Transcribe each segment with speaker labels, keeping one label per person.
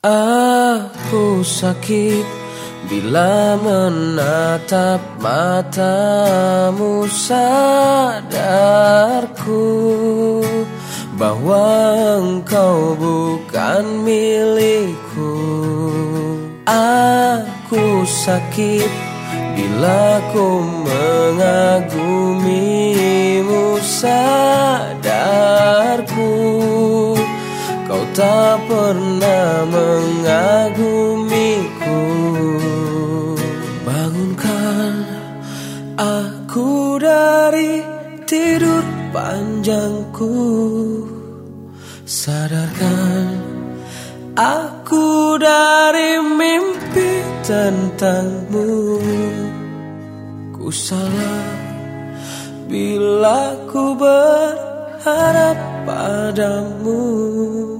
Speaker 1: Aku sakit bila menatap matamu sadarku bahwa engkau bukan milikku. Aku sakit bila ku mengagumimu sadarku tak pernah mengagumiku. Bangunkan aku dari tidur panjangku. Sadarkan aku dari mimpi tentangmu. Ku salah bila ku berharap padamu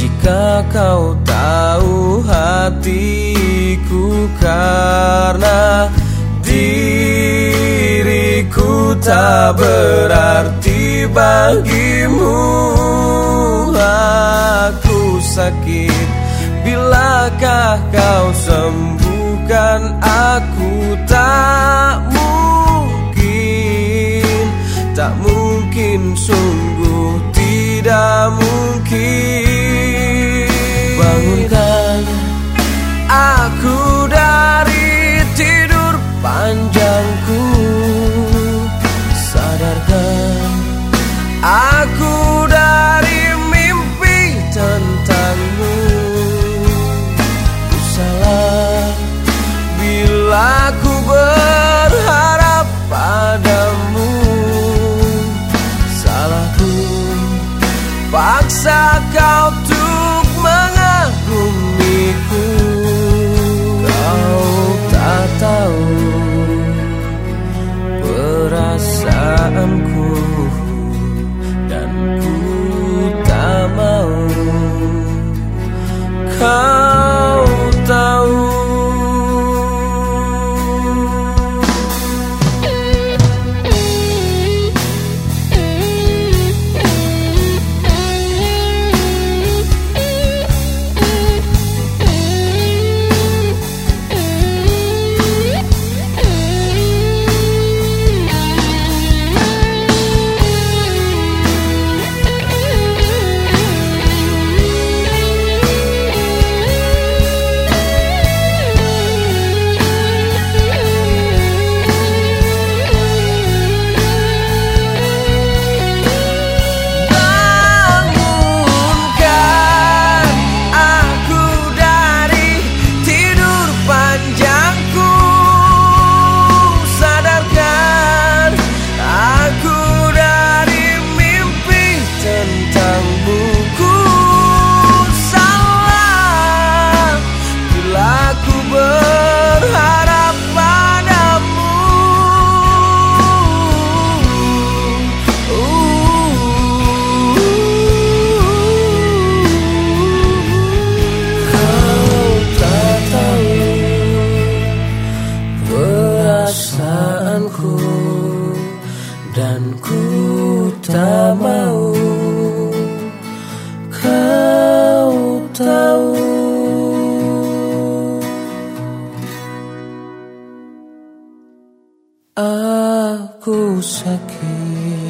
Speaker 1: jika kau tahu hatiku karena diriku tak berarti bagimu aku sakit. Bilakah kau sembuhkan aku Bangunkan. Aku dari tidur panjangku. Sadarkan aku dari mimpi tentangmu Ku salah bila ku berharap padamu. Salahku Paksa kau perasaanku dan ku tak mau. Kau tahu. Aku sakit